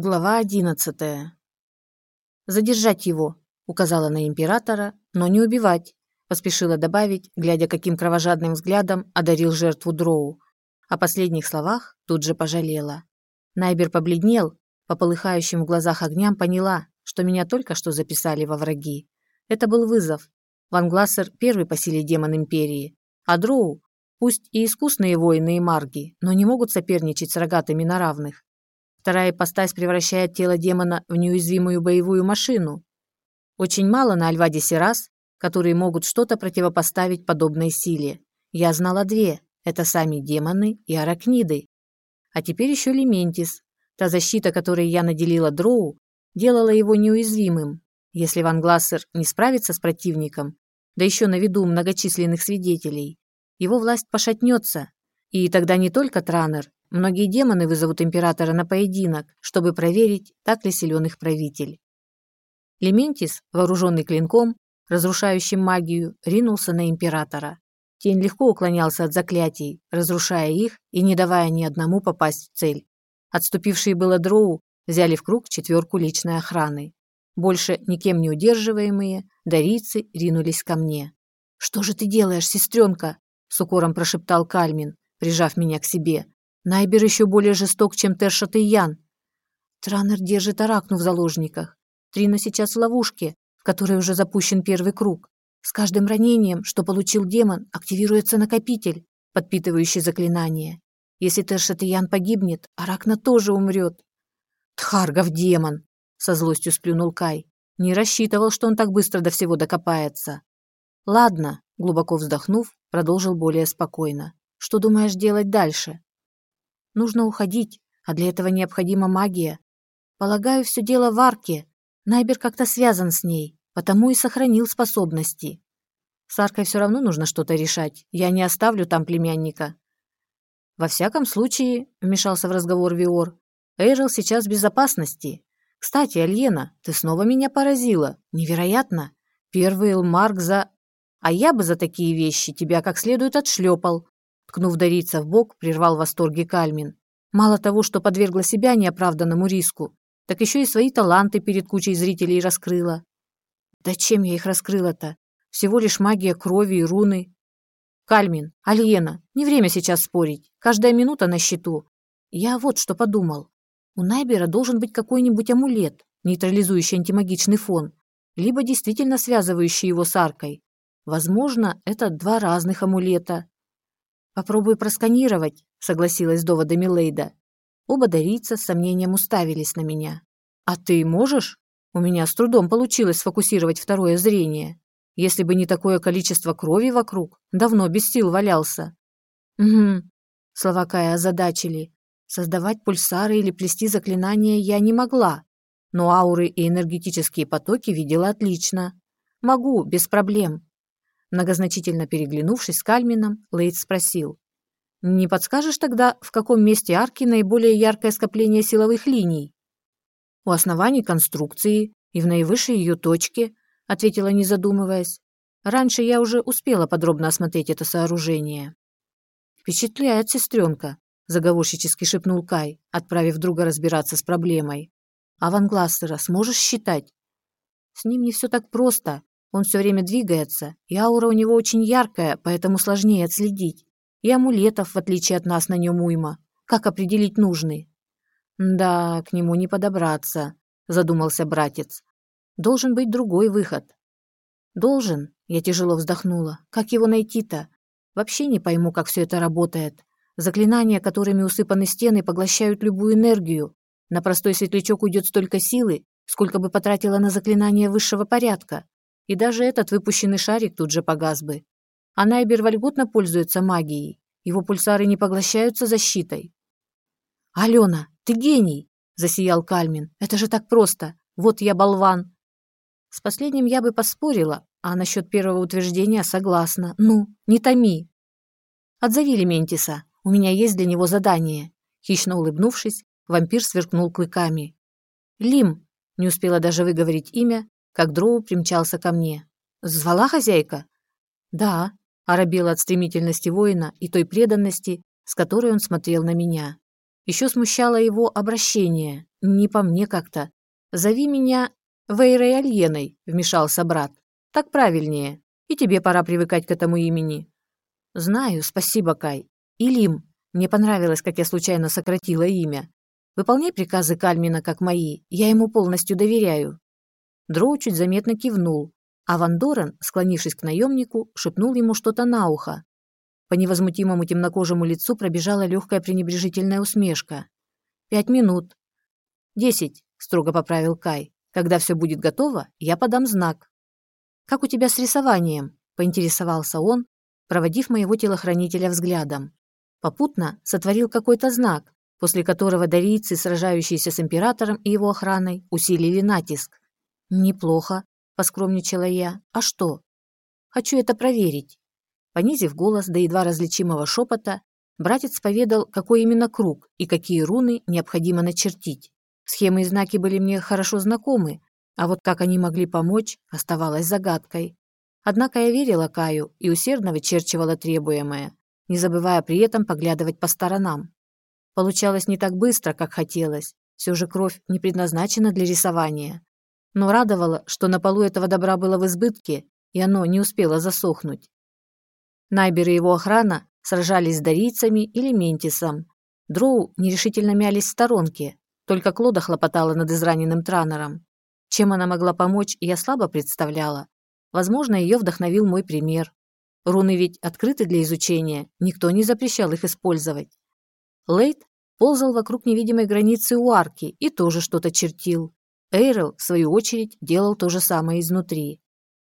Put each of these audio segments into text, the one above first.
Глава одиннадцатая. «Задержать его», — указала на императора, «но не убивать», — поспешила добавить, глядя, каким кровожадным взглядом одарил жертву Дроу. О последних словах тут же пожалела. Найбер побледнел, по полыхающим в глазах огням поняла, что меня только что записали во враги. Это был вызов. Ван Глассер первый по силе демон Империи, а Дроу, пусть и искусные воины и марги, но не могут соперничать с рогатыми на равных. Вторая ипостась превращает тело демона в неуязвимую боевую машину. Очень мало на Альвадисе рас, которые могут что-то противопоставить подобной силе. Я знала две – это сами демоны и аракниды. А теперь еще Лементис. Та защита, которой я наделила Дроу, делала его неуязвимым. Если Ван Глассер не справится с противником, да еще на виду многочисленных свидетелей, его власть пошатнется, и тогда не только Транер, Многие демоны вызовут императора на поединок, чтобы проверить, так ли силен их правитель. Лементис, вооруженный клинком, разрушающим магию, ринулся на императора. Тень легко уклонялся от заклятий, разрушая их и не давая ни одному попасть в цель. Отступившие было дроу взяли в круг четверку личной охраны. Больше никем не удерживаемые, дарийцы ринулись ко мне. «Что же ты делаешь, сестренка?» – с укором прошептал Кальмин, прижав меня к себе. Найбер еще более жесток, чем Тершат и Ян. Транер держит Аракну в заложниках. Трина сейчас в ловушке, в которой уже запущен первый круг. С каждым ранением, что получил демон, активируется накопитель, подпитывающий заклинание. Если Тершат и Ян погибнет, Аракна тоже умрет. Тхаргов демон! Со злостью сплюнул Кай. Не рассчитывал, что он так быстро до всего докопается. Ладно, глубоко вздохнув, продолжил более спокойно. Что думаешь делать дальше? Нужно уходить, а для этого необходима магия. Полагаю, все дело в арке. Найбер как-то связан с ней, потому и сохранил способности. С аркой все равно нужно что-то решать. Я не оставлю там племянника. Во всяком случае, вмешался в разговор Виор, Эйрл сейчас в безопасности. Кстати, Альена, ты снова меня поразила. Невероятно. Первый Элмарк за... А я бы за такие вещи тебя как следует отшлепал. Ткнув Дарица в бок, прервал восторги Кальмин. Мало того, что подвергла себя неоправданному риску, так еще и свои таланты перед кучей зрителей раскрыла. Да чем я их раскрыла-то? Всего лишь магия крови и руны. Кальмин, Альена, не время сейчас спорить. Каждая минута на счету. Я вот что подумал. У Найбера должен быть какой-нибудь амулет, нейтрализующий антимагичный фон, либо действительно связывающий его с аркой. Возможно, это два разных амулета. «Попробуй просканировать», — согласилась с доводами Лейда. Оба дарийца с сомнением уставились на меня. «А ты можешь?» У меня с трудом получилось сфокусировать второе зрение. Если бы не такое количество крови вокруг, давно без сил валялся. «Угу», — слова Кая озадачили. Создавать пульсары или плести заклинания я не могла, но ауры и энергетические потоки видела отлично. Могу, без проблем. Многозначительно переглянувшись с Кальмином, Лейд спросил. «Не подскажешь тогда, в каком месте арки наиболее яркое скопление силовых линий?» «У оснований конструкции и в наивысшей ее точке», ответила, не задумываясь. «Раньше я уже успела подробно осмотреть это сооружение». «Впечатляет сестренка», заговорщически шепнул Кай, отправив друга разбираться с проблемой. «А Ван Глассера сможешь считать?» «С ним не все так просто. Он все время двигается, и аура у него очень яркая, поэтому сложнее отследить. И амулетов, в отличие от нас, на нем уйма. Как определить нужный? Да, к нему не подобраться, задумался братец. Должен быть другой выход. Должен, я тяжело вздохнула. Как его найти-то? Вообще не пойму, как все это работает. Заклинания, которыми усыпаны стены, поглощают любую энергию. На простой светлячок уйдет столько силы, сколько бы потратила на заклинание высшего порядка и даже этот выпущенный шарик тут же погас бы. А Найбер вольготно пользуется магией. Его пульсары не поглощаются защитой. «Алена, ты гений!» – засиял Кальмин. «Это же так просто! Вот я болван!» С последним я бы поспорила, а насчет первого утверждения согласна. Ну, не томи. Отзови Лементиса, у меня есть для него задание. Хищно улыбнувшись, вампир сверкнул клыками. Лим, не успела даже выговорить имя, как Дроу примчался ко мне. «Звала хозяйка?» «Да», – оробела от стремительности воина и той преданности, с которой он смотрел на меня. Еще смущало его обращение. Не по мне как-то. «Зови меня Вейрой Альеной», — вмешался брат. «Так правильнее. И тебе пора привыкать к этому имени». «Знаю, спасибо, Кай. Илим. Мне понравилось, как я случайно сократила имя. Выполняй приказы Кальмина, как мои. Я ему полностью доверяю». Дроу чуть заметно кивнул, а Ван Дорен, склонившись к наемнику, шепнул ему что-то на ухо. По невозмутимому темнокожему лицу пробежала легкая пренебрежительная усмешка. «Пять минут». «Десять», — строго поправил Кай. «Когда все будет готово, я подам знак». «Как у тебя с рисованием?» — поинтересовался он, проводив моего телохранителя взглядом. Попутно сотворил какой-то знак, после которого дарийцы, сражающиеся с императором и его охраной, усилили натиск. «Неплохо», поскромничала я. А что? Хочу это проверить. Понизив голос до едва различимого шепота, братец поведал, какой именно круг и какие руны необходимо начертить. Схемы и знаки были мне хорошо знакомы, а вот как они могли помочь, оставалось загадкой. Однако я верила Каю и усердно вычерчивала требуемое, не забывая при этом поглядывать по сторонам. Получалось не так быстро, как хотелось. Все же кровь не предназначена для рисования но радовало, что на полу этого добра было в избытке, и оно не успело засохнуть. Найбер и его охрана сражались с дарийцами или ментисом. Дроу нерешительно мялись в сторонке, только Клода хлопотала над израненным Транером. Чем она могла помочь, я слабо представляла. Возможно, ее вдохновил мой пример. Руны ведь открыты для изучения, никто не запрещал их использовать. Лейт ползал вокруг невидимой границы у арки и тоже что-то чертил. Эйрел, в свою очередь, делал то же самое изнутри.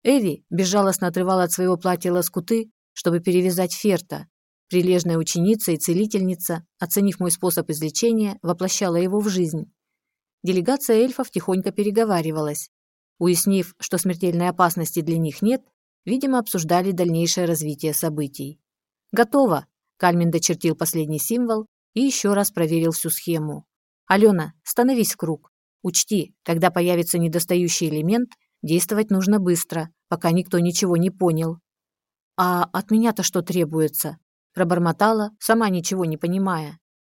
Эви безжалостно отрывала от своего платья лоскуты, чтобы перевязать Ферта. Прилежная ученица и целительница, оценив мой способ излечения, воплощала его в жизнь. Делегация эльфов тихонько переговаривалась. Уяснив, что смертельной опасности для них нет, видимо, обсуждали дальнейшее развитие событий. «Готово!» – Кальмин дочертил последний символ и еще раз проверил всю схему. «Алена, становись в круг. Учти, когда появится недостающий элемент, действовать нужно быстро, пока никто ничего не понял. А от меня-то что требуется? Пробормотала, сама ничего не понимая.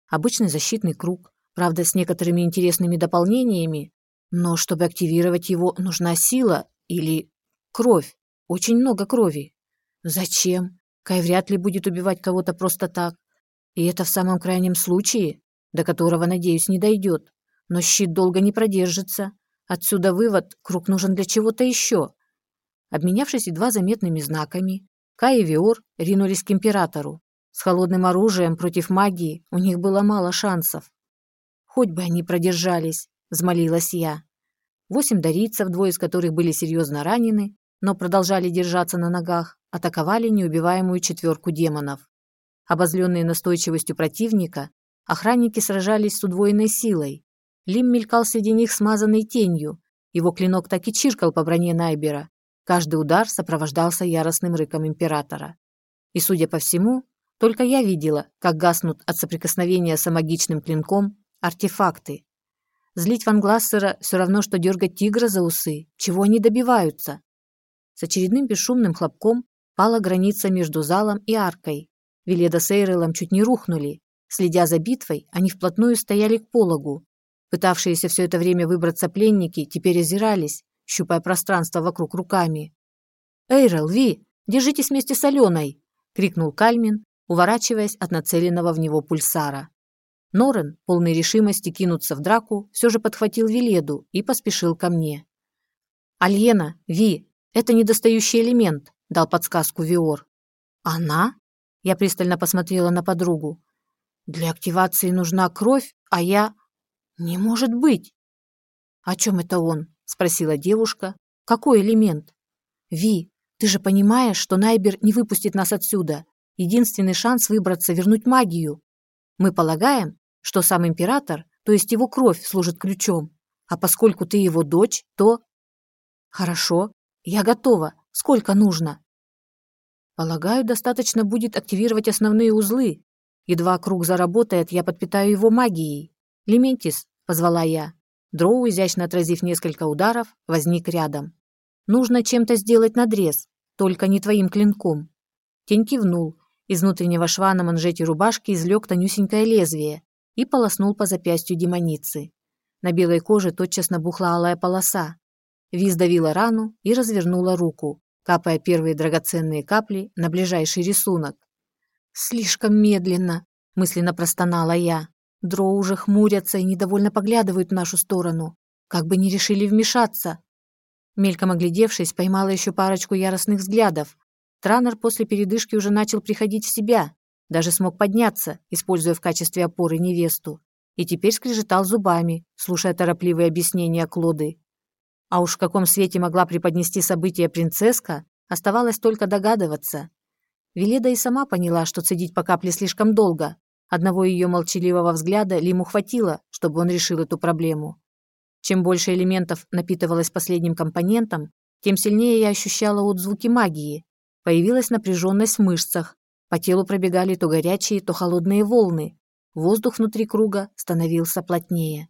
Обычный защитный круг, правда, с некоторыми интересными дополнениями, но чтобы активировать его, нужна сила или кровь. Очень много крови. Зачем? Кай вряд ли будет убивать кого-то просто так. И это в самом крайнем случае, до которого, надеюсь, не дойдет. Но щит долго не продержится. Отсюда вывод, круг нужен для чего-то еще. Обменявшись едва заметными знаками, Кай и Виор ринулись к императору. С холодным оружием против магии у них было мало шансов. «Хоть бы они продержались», — взмолилась я. Восемь дарийцев, двое из которых были серьезно ранены, но продолжали держаться на ногах, атаковали неубиваемую четверку демонов. Обозленные настойчивостью противника, охранники сражались с удвоенной силой, Лим мелькал среди них смазанной тенью. Его клинок так и чиркал по броне Найбера. Каждый удар сопровождался яростным рыком императора. И, судя по всему, только я видела, как гаснут от соприкосновения с магичным клинком артефакты. Злить Ван Глассера все равно, что дергать тигра за усы. Чего они добиваются? С очередным бесшумным хлопком пала граница между залом и аркой. Веледа с Эйрелом чуть не рухнули. Следя за битвой, они вплотную стояли к пологу, Пытавшиеся все это время выбраться пленники теперь озирались, щупая пространство вокруг руками. «Эйрел, Ви, держитесь вместе с Аленой!» — крикнул Кальмин, уворачиваясь от нацеленного в него пульсара. Норен, полный решимости кинуться в драку, все же подхватил Веледу и поспешил ко мне. «Альена, Ви, это недостающий элемент», — дал подсказку Виор. «Она?» — я пристально посмотрела на подругу. «Для активации нужна кровь, а я...» «Не может быть!» «О чем это он?» – спросила девушка. «Какой элемент?» «Ви, ты же понимаешь, что Найбер не выпустит нас отсюда. Единственный шанс выбраться – вернуть магию. Мы полагаем, что сам император, то есть его кровь, служит ключом. А поскольку ты его дочь, то...» «Хорошо, я готова. Сколько нужно?» «Полагаю, достаточно будет активировать основные узлы. Едва круг заработает, я подпитаю его магией. «Лементис», — позвала я. Дроу, изящно отразив несколько ударов, возник рядом. «Нужно чем-то сделать надрез, только не твоим клинком». Тень кивнул. Из внутреннего шва на манжете рубашки извлек тонюсенькое лезвие. и полоснул по запястью демоницы. На белой коже тотчас набухла алая полоса. Виз давила рану и развернула руку, капая первые драгоценные капли на ближайший рисунок. «Слишком медленно», – мысленно простонала я. Дроу уже хмурятся и недовольно поглядывают в нашу сторону, как бы не решили вмешаться. Мельком оглядевшись, поймала еще парочку яростных взглядов. Транер после передышки уже начал приходить в себя, даже смог подняться, используя в качестве опоры невесту, и теперь скрежетал зубами, слушая торопливые объяснения Клоды. А уж в каком свете могла преподнести события принцесска, оставалось только догадываться. Веледа и сама поняла, что цедить по капле слишком долго, Одного ее молчаливого взгляда Лиму хватило, чтобы он решил эту проблему. Чем больше элементов напитывалось последним компонентом, тем сильнее я ощущала отзвуки магии. Появилась напряженность в мышцах. По телу пробегали то горячие, то холодные волны. Воздух внутри круга становился плотнее.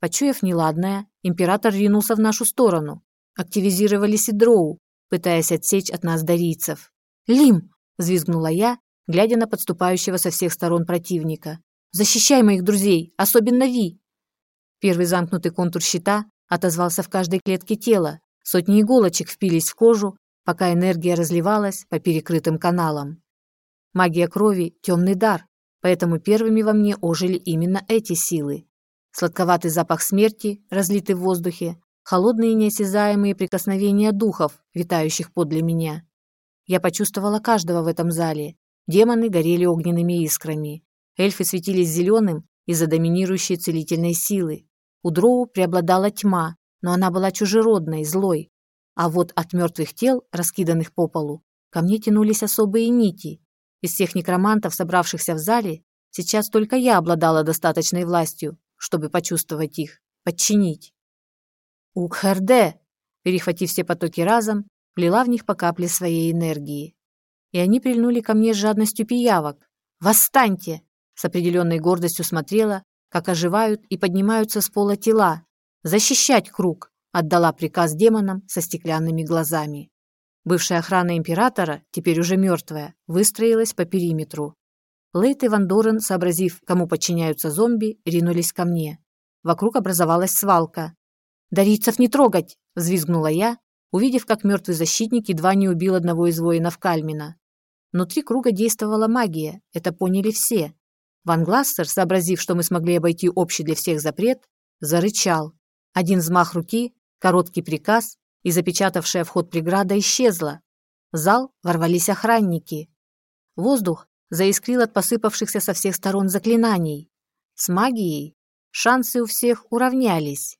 Почуяв неладное, император ринулся в нашу сторону. Активизировались и дроу, пытаясь отсечь от нас дарийцев. «Лим!» – взвизгнула я глядя на подступающего со всех сторон противника. «Защищай моих друзей, особенно Ви!» Первый замкнутый контур щита отозвался в каждой клетке тела. Сотни иголочек впились в кожу, пока энергия разливалась по перекрытым каналам. Магия крови – темный дар, поэтому первыми во мне ожили именно эти силы. Сладковатый запах смерти, разлитый в воздухе, холодные неосязаемые прикосновения духов, витающих подле меня. Я почувствовала каждого в этом зале, Демоны горели огненными искрами. Эльфы светились зеленым из-за доминирующей целительной силы. У дроу преобладала тьма, но она была чужеродной, злой. А вот от мертвых тел, раскиданных по полу, ко мне тянулись особые нити. Из всех некромантов, собравшихся в зале, сейчас только я обладала достаточной властью, чтобы почувствовать их, подчинить. Укхерде, перехватив все потоки разом, влила в них по капле своей энергии и они прильнули ко мне с жадностью пиявок. «Восстаньте!» С определенной гордостью смотрела, как оживают и поднимаются с пола тела. «Защищать круг!» отдала приказ демонам со стеклянными глазами. Бывшая охрана императора, теперь уже мертвая, выстроилась по периметру. Лейт и Ван Дорен, сообразив, кому подчиняются зомби, ринулись ко мне. Вокруг образовалась свалка. «Дарийцев не трогать!» – взвизгнула я, увидев, как мертвый защитник едва не убил одного из воинов Кальмина. Внутри круга действовала магия, это поняли все. Ван Глассер, сообразив, что мы смогли обойти общий для всех запрет, зарычал. Один взмах руки, короткий приказ, и запечатавшая вход преграда исчезла. В зал ворвались охранники. Воздух заискрил от посыпавшихся со всех сторон заклинаний. С магией шансы у всех уравнялись.